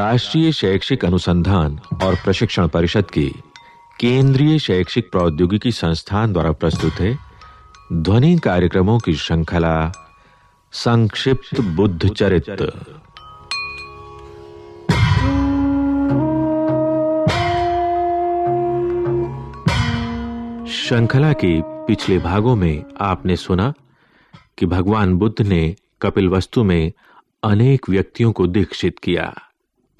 राष्ट्रीय शैक्षिक अनुसंधान और प्रशिक्षण परिषद की केंद्रीय शैक्षिक प्रौद्योगिकी संस्थान द्वारा प्रस्तुत है ध्वनि कार्यक्रमों की श्रृंखला संक्षिप्त बुद्ध चरित्र। श्रृंखला के पिछले भागों में आपने सुना कि भगवान बुद्ध ने कपिल वस्तु में अनेक व्यक्तियों को दीक्षित किया।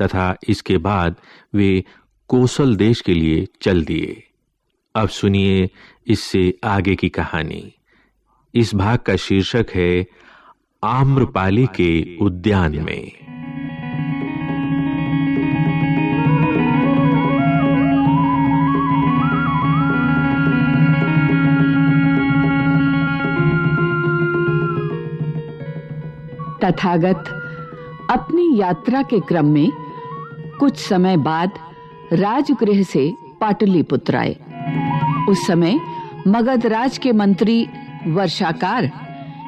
तथा इसके बाद वे कोसल देश के लिए चल दिए। अब सुनिए इससे आगे की कहानी। इस भाग का शीर्षक है, आम्रपाली के उद्यान में। तथागत, अपनी यात्रा के क्रम में कुछ समय बाद राजगृह से पाटलिपुत्र आए। उस समय मगध राज के मंत्री, वर्षाकार,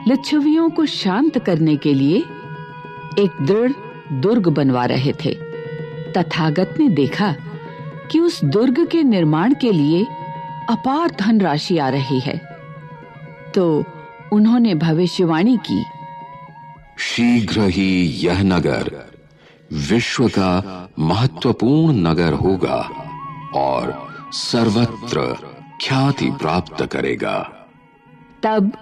लिच्छवियों को शांत करने के लिए एक दृढ़ दुर्ग बनवा रहे थे। तथागत ने देखा कि उस दुर्ग के निर्माण के लिए अपार धनराशि आ रही है। तो उन्होंने भविष्यवाणी की। शीघ्र ही यह नगर विश्व का महत्वपूर्ण नगर होगा और सर्वत्र ख्याति प्राप्त करेगा। तब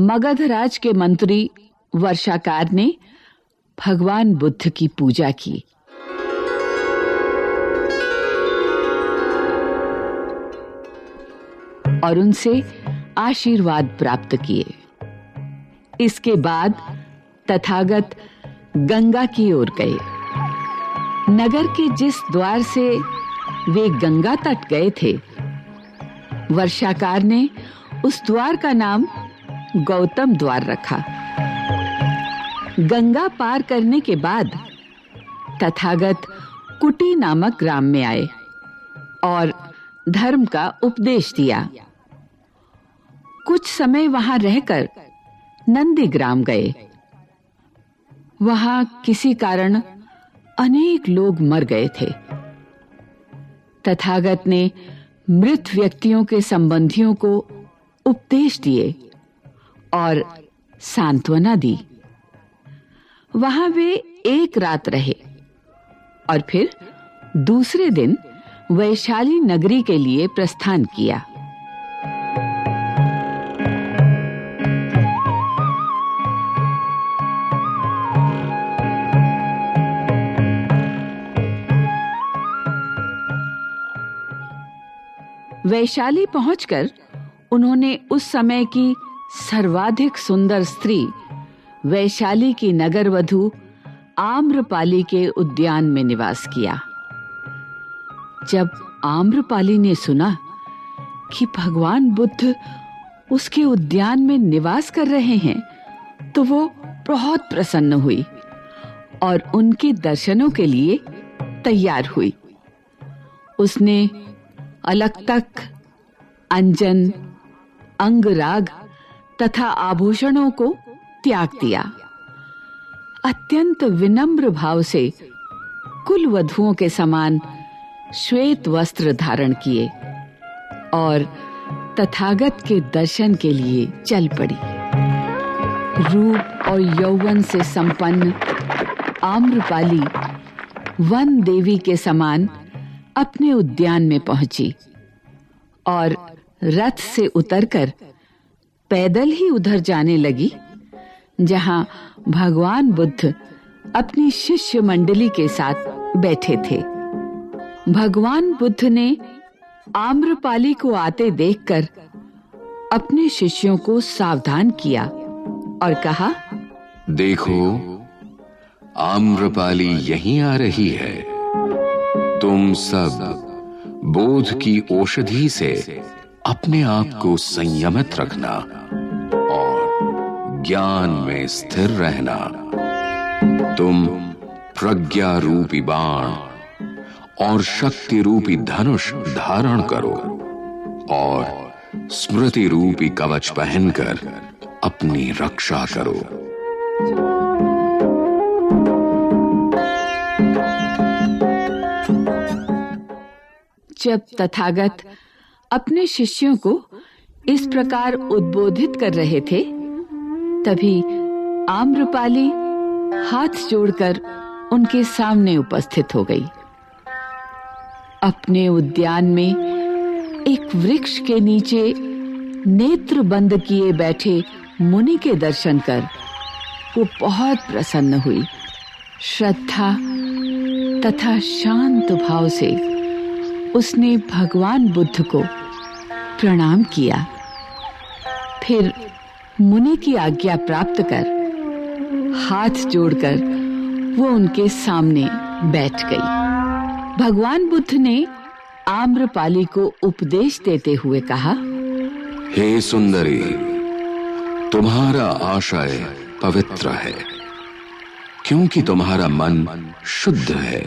मगध राज के मंत्री वर्षाकार ने भगवान बुद्ध की पूजा की। और उनसे आशीर्वाद प्राप्त किए। इसके बाद तथागत गंगा की ओर गए। नगर के जिस द्वार से वे गंगा तट गए थे, वर्षाकार ने उस द्वार का नाम गौतम द्वार रखा। गंगा पार करने के बाद तथागत कुटी नामक ग्राम में आए और धर्म का उपदेश दिया। कुछ समय वहाँ रहकर नंदीग्राम गए। वहाँ किसी कारण अनेक लोग मर गए थे। तथागत ने मृत व्यक्तियों के संबंधियों को उपदेश दिए और सांत्वना दी। वहाँ वे एक रात रहे और फिर दूसरे दिन वैशाली नगरी के लिए प्रस्थान किया। वैशाली पहुंचकर उन्होंने उस समय की सर्वाधिक सुंदर स्त्री, वैशाली की नगर वधु आम्रपाली के उद्यान में निवास किया। जब आम्रपाली ने सुना कि भगवान बुद्ध उसके उद्यान में निवास कर रहे हैं तो वो बहुत प्रसन्न हुई और उनके दर्शनों के लिए तैयार हुई। उसने अलग तक अंजन, अंगराग तथा आभूषणों को त्याग दिया। अत्यंत विनम्र भाव से कुल वधुओं के समान श्वेत वस्त्र धारण किए और तथागत के दर्शन के लिए चल पड़ी। रूप और यौवन से संपन्न आम्रपाली वन देवी के समान अपने उद्यान में पहुँची और रथ से उतरकर पैदल ही उधर जाने लगी, जहाँ भगवान बुद्ध अपनी शिष्य मंडली के साथ बैठे थे। भगवान बुद्ध ने आम्रपाली को आते देखकर अपने शिष्यों को सावधान किया और कहा, देखो, आम्रपाली यहीं आ रही है। तुम सब बोध की औषधि से अपने आप को संयमित रखना और ज्ञान में स्थिर रहना। तुम प्रज्ञा रूपी बाण और शक्ति रूपी धनुष धारण करो और स्मृति रूपी कवच पहनकर अपनी रक्षा करो। जब तथागत अपने शिष्यों को इस प्रकार उद्बोधित कर रहे थे, तभी आम्रपाली हाथ जोड़कर उनके सामने उपस्थित हो गई। अपने उद्यान में एक वृक्ष के नीचे नेत्र बंद किए बैठे मुनि के दर्शन कर वो बहुत प्रसन्न हुई। श्रद्धा तथा शांत भाव से उसने भगवान बुद्ध को प्रणाम किया। फिर मुनि की आज्ञा प्राप्त कर हाथ जोड़कर वो उनके सामने बैठ गई। भगवान बुद्ध ने आम्रपाली को उपदेश देते हुए कहा, हे सुंदरी, तुम्हारा आशय पवित्र है, क्योंकि तुम्हारा मन शुद्ध है।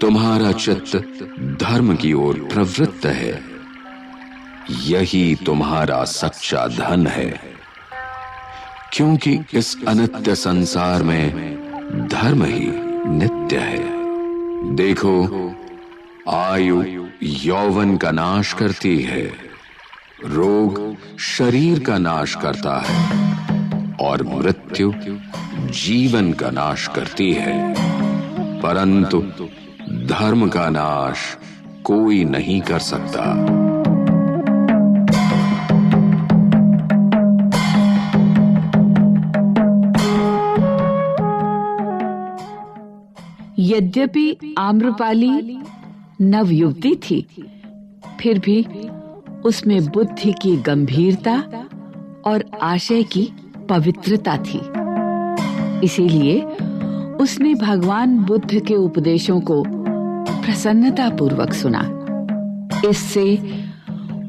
तुम्हारा चित्त धर्म की ओर प्रवृत्त है। यही तुम्हारा सच्चा धन है। क्योंकि इस अनित्य संसार में धर्म ही नित्य है। देखो, आयु यौवन का नाश करती है। रोग शरीर का नाश करता है। और मृत्यु जीवन का नाश करती है। परंतु धर्म का नाश कोई नहीं कर सकता। यद्यपि आम्रपाली नवयुवती थी, फिर भी उसमें बुद्धि की गंभीरता और आशय की पवित्रता थी। इसीलिए उसने भगवान बुद्ध के उपदेशों को प्रसन्नता पूर्वक सुना। इससे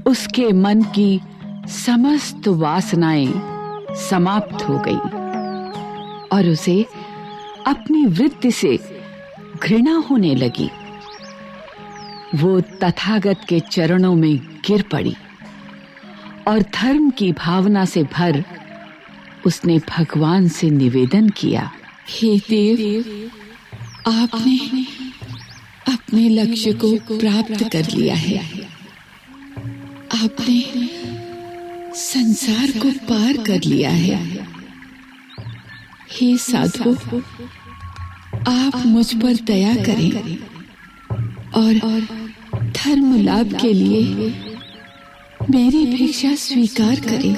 उसके मन की समस्त वासनाएँ समाप्त हो गई और उसे अपनी वृत्ति से घृणा होने लगी। वो तथागत के चरणों में गिर पड़ी और धर्म की भावना से भर उसने भगवान से निवेदन किया, हे देव, आपने अपने लक्ष्य को प्राप्त कर लिया है। आपने संसार को पार कर लिया है। हे साधु, आप मुझ पर दया करें और धर्म लाभ के लिए मेरी भिक्षा स्वीकार करें।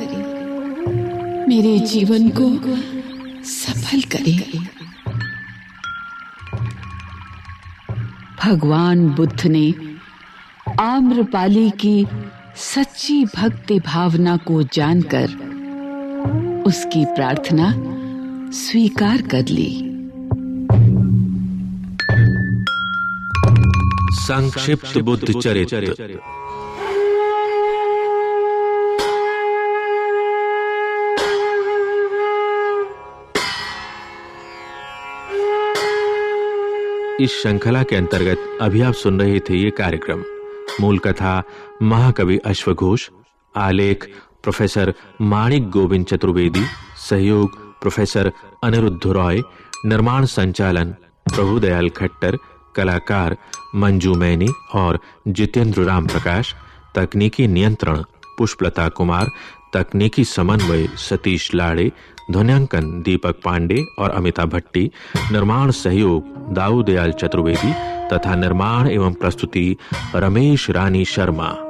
मेरे जीवन को सफल करें। भगवान बुद्ध ने आम्रपाली की सच्ची भक्ति भावना को जानकर उसकी प्रार्थना स्वीकार कर ली। संक्षिप्त बुद्ध चरित्र। इस श्रृंखला के अंतर्गत अभी आप सुन रहे थे ये कार्यक्रम। मूल कथा, महाकवि अश्वघोष, आलेख, प्रोफेसर माणिक गोविंद चतुर्वेदी, सहयोग प्रोफेसर अनिरुद्ध रॉय, निर्माण संचालन प्रभुदयाल खट्टर, कलाकार मंजू मैनी और जितेंद्र राम प्रकाश तकनीकी नियंत्रण पुष्पलता कुमार तकनीकी समन्वय सतीश लाड़े, ध्वनियांकन दीपक पांडे और अमिता भट्टी, निर्माण सहयोग दाऊ दयाल चतुर्वेदी तथा निर्माण एवं प्रस्तुति रमेश रानी शर्मा।